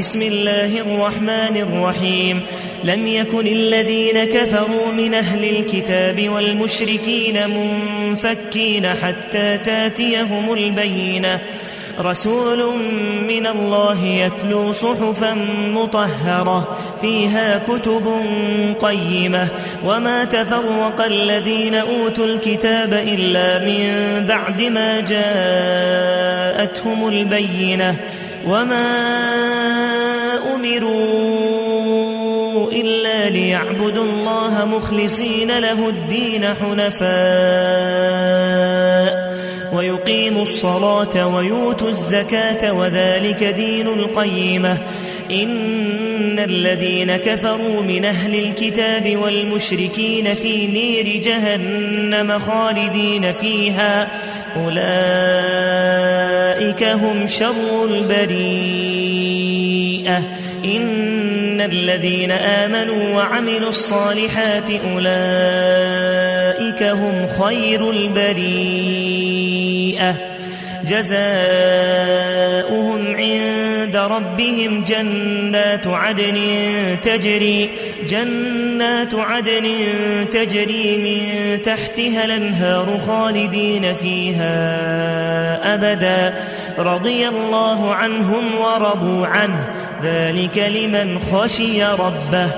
بسم الله الرحمن الرحيم. لم يكن الذين كفروا من أهل الكتاب والمشركين منفكين حتى تاتيهم البينة. رسول من الله يتلو صحفا مطهرة فيها كتب قيمة. وما تفرق الذين أوتوا الكتاب إلا من بعد ما جاءتهم البينة. وما أمروا إلا ليعبدوا الله مخلصين له الدين حنفاء ويقيموا الصلاة ويؤتوا الزكاة وذلك دين القيمة. إن الذين كفروا من أهل الكتاب والمشركين في نير جهنم خالدين فيها. أولئك هم شر البريئة إن الذين آمنوا وعملوا الصالحات أولئك هم خير البريئة جزاؤهم ربهم جنات عدن تجري جنات عدن تجري من تحتها الأنهار خالدين فيها أبدا. رضي الله عنهم ورضوا عنه. ذلك لمن خشي ربه.